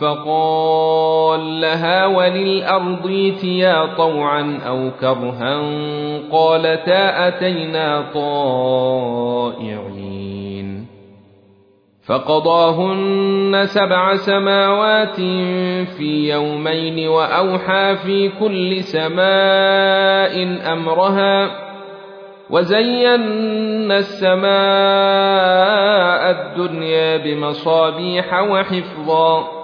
فقال لها وللأرض ائتيا طوعا أو كرها قالتا أتينا طائعين. فقضاهن سبع سماوات في يومين وأوحى في كل سماء أمرها وزينا السماء الدنيا بمصابيح وحفظا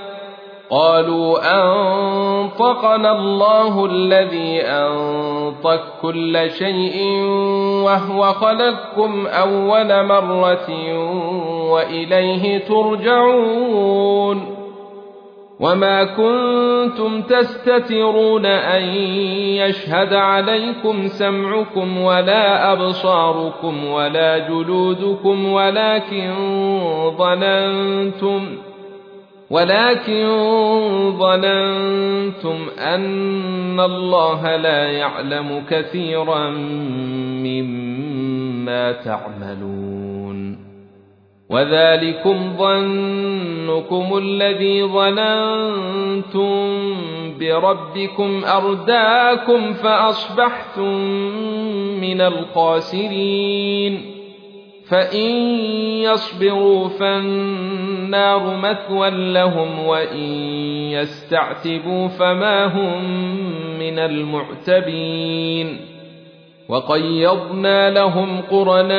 قالوا أنطقنا الله الذي أنطق كل شيء وهو خلقكم أول مرة وإليه ترجعون وما كنتم تستترون أن يشهد عليكم سمعكم ولا أبصاركم ولا جلودكم ولكن ظننتم ولكن ظننتم أن الله لا يعلم كثيرا مما تعملون. وذلكم ظنكم الذي ظننتم بربكم أرداكم فأصبحتم من الخاسرين فان يصبروا فالنار مثوى لهم وان يستعتبوا فما هم من المعتبين وقيضنا لهم قرناء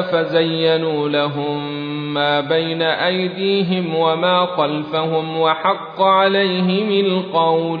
فزينوا لهم ما بين ايديهم وما خلفهم وحق عليهم القول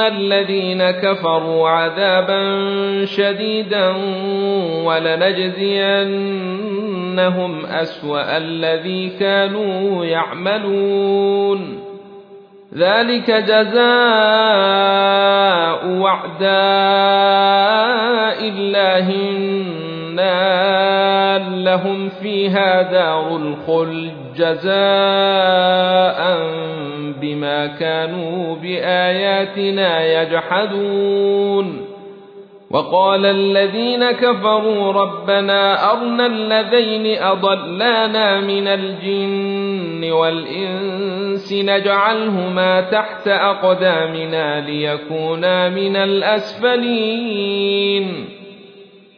الذين كفروا عذابا شديدا ولنجزينهم اسوا الذي كانوا يعملون. ذلك جزاء وعداء الله النار. لهم فيها دار الخلد جزاء بما كانوا بآياتنا يجحدون. وقال الذين كفروا ربنا أرنا الذين أضلانا من الجن والإنس نجعلهما تحت أقدامنا ليكونا من الأسفلين.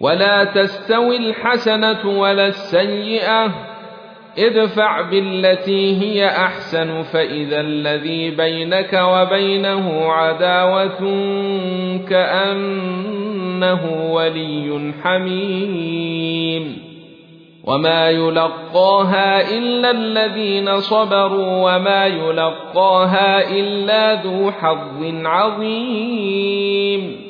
ولا تستوي الحسنة ولا السيئة. ادفع بالتي هي أحسن فإذا الذي بينك وبينه عداوة كأنه ولي حميم. وما يلقاها إلا الذين صبروا وما يلقاها إلا ذو حظ عظيم.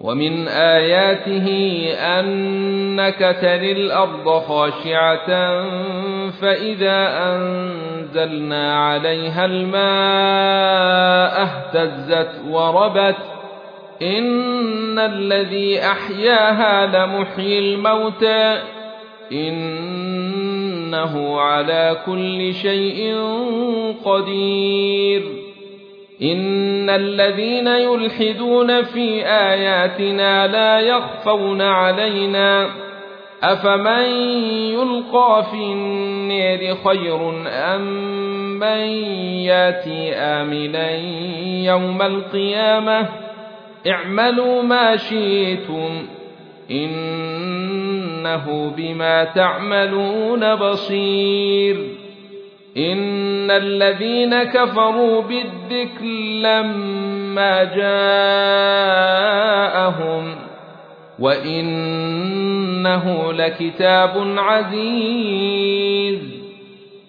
ومن آياته أنك تري الأرض خاشعة فإذا أنزلنا عليها الماء اهتزت وربت إن الذي أحياها لمحيي الموتى إنه على كل شيء قدير ان الذين يلحدون في اياتنا لا يخفون علينا افمن يلقى في النير خير ام من ياتي امنا يوم القيامه اعملوا ما شئتم انه بما تعملون بصير ان الذين كفروا بالذكر لما جاءهم وانه لكتاب عزيز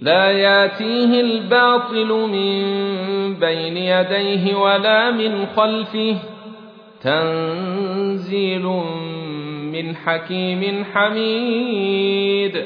لا ياتيه الباطل من بين يديه ولا من خلفه تنزيل من حكيم حميد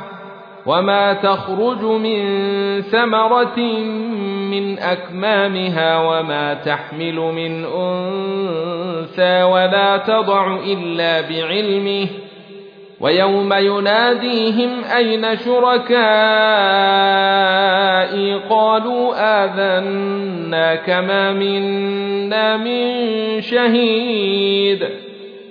وما تخرج من ثمره من اكمامها وما تحمل من انثى ولا تضع الا بعلمه ويوم يناديهم اين شركائي قالوا اذنا كما منا من شهيد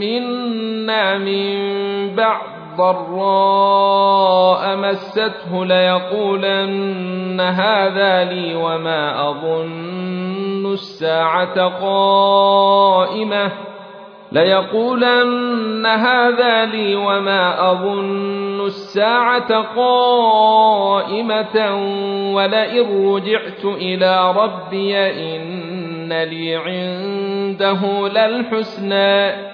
منا من بعد ضراء مسته ليقولن هذا لي وما اظن الساعة قائمه ليقولن هذا لي وما اظن الساعة قائمه ولئن رجعت إلى ربي ان لي عنده للحسنى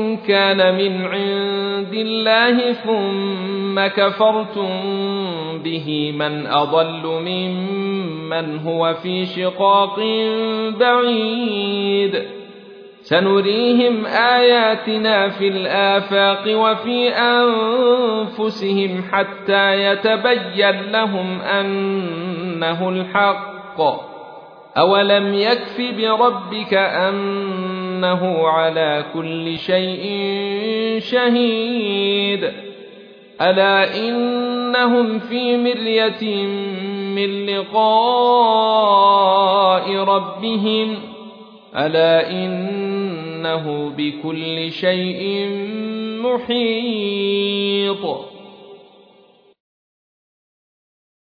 كان من عند الله ثم كفرتم به. من أضل ممن هو في شقاق بعيد. سنريهم آياتنا في الآفاق وفي أنفسهم حتى يتبين لهم أنه الحق. أولم يكف بربك إنه على كل شيء شهيد. ألا إنهم في مرية من لقاء ربهم. ألا إنه بكل شيء محيط.